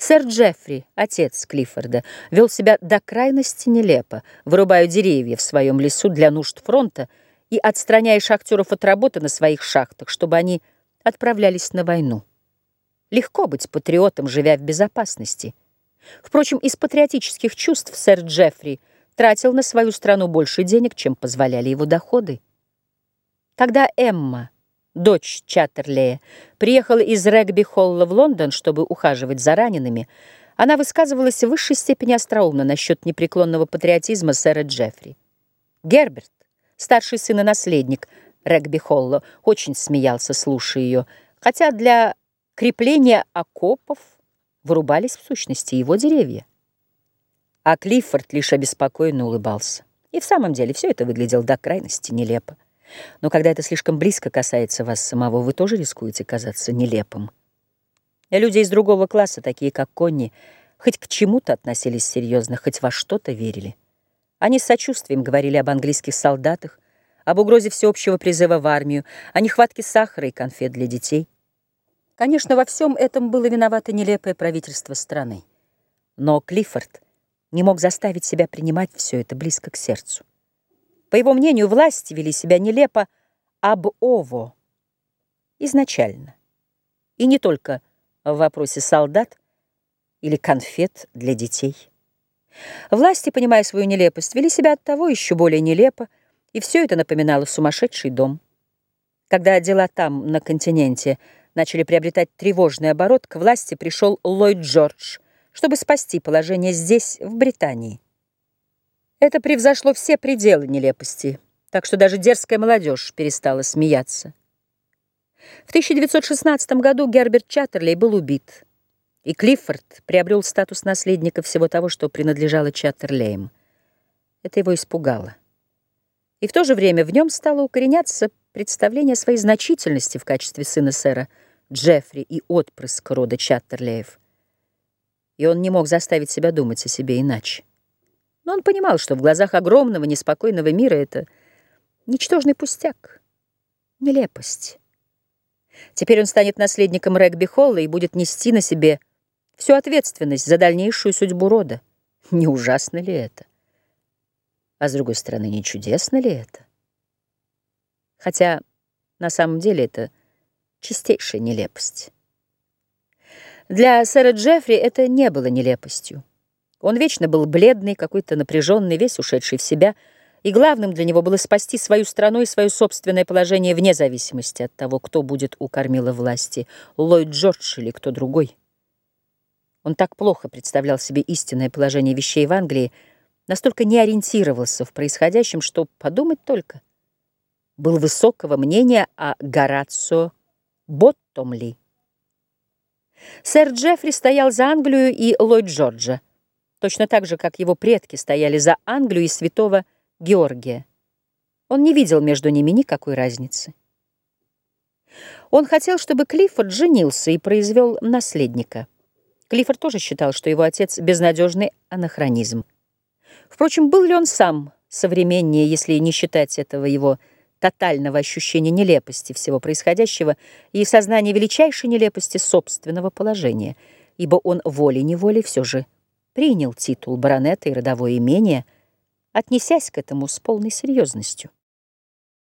Сэр Джеффри, отец Клиффорда, вел себя до крайности нелепо, вырубая деревья в своем лесу для нужд фронта и отстраняя шахтеров от работы на своих шахтах, чтобы они отправлялись на войну. Легко быть патриотом, живя в безопасности. Впрочем, из патриотических чувств сэр Джеффри тратил на свою страну больше денег, чем позволяли его доходы. Когда Эмма дочь Чаттерлея, приехала из регби-холла в Лондон, чтобы ухаживать за ранеными, она высказывалась в высшей степени остроумно насчет непреклонного патриотизма сэра Джеффри. Герберт, старший сын и наследник регби-холла, очень смеялся, слушая ее, хотя для крепления окопов вырубались в сущности его деревья. А Клиффорд лишь обеспокоенно улыбался. И в самом деле все это выглядело до крайности нелепо. Но когда это слишком близко касается вас самого, вы тоже рискуете казаться нелепым. Люди из другого класса, такие как Конни, хоть к чему-то относились серьезно, хоть во что-то верили. Они с сочувствием говорили об английских солдатах, об угрозе всеобщего призыва в армию, о нехватке сахара и конфет для детей. Конечно, во всем этом было виновато нелепое правительство страны. Но Клиффорд не мог заставить себя принимать все это близко к сердцу. По его мнению, власти вели себя нелепо об ово изначально. И не только в вопросе солдат или конфет для детей. Власти, понимая свою нелепость, вели себя от того еще более нелепо, и все это напоминало сумасшедший дом. Когда дела там, на континенте, начали приобретать тревожный оборот, к власти пришел Ллойд Джордж, чтобы спасти положение здесь, в Британии. Это превзошло все пределы нелепости, так что даже дерзкая молодежь перестала смеяться. В 1916 году Герберт Чаттерлей был убит, и Клиффорд приобрел статус наследника всего того, что принадлежало Чаттерлеям. Это его испугало. И в то же время в нем стало укореняться представление своей значительности в качестве сына сэра Джеффри и отпрыска рода Чаттерлеев. И он не мог заставить себя думать о себе иначе. Но он понимал, что в глазах огромного, неспокойного мира это ничтожный пустяк, нелепость. Теперь он станет наследником регби-холла и будет нести на себе всю ответственность за дальнейшую судьбу рода. Не ужасно ли это? А с другой стороны, не чудесно ли это? Хотя на самом деле это чистейшая нелепость. Для сэра Джеффри это не было нелепостью. Он вечно был бледный, какой-то напряженный, весь ушедший в себя, и главным для него было спасти свою страну и свое собственное положение вне зависимости от того, кто будет у кормила власти, Ллойд Джордж или кто другой. Он так плохо представлял себе истинное положение вещей в Англии, настолько не ориентировался в происходящем, что подумать только. Был высокого мнения о Горацио Боттомли. Сэр Джеффри стоял за Англию и Ллойд Джорджа точно так же, как его предки стояли за Англию и святого Георгия. Он не видел между ними никакой разницы. Он хотел, чтобы Клиффорд женился и произвел наследника. Клиффорд тоже считал, что его отец — безнадежный анахронизм. Впрочем, был ли он сам современнее, если не считать этого его тотального ощущения нелепости всего происходящего и сознания величайшей нелепости собственного положения, ибо он волей-неволей все же принял титул баронета и родовое имение, отнесясь к этому с полной серьезностью.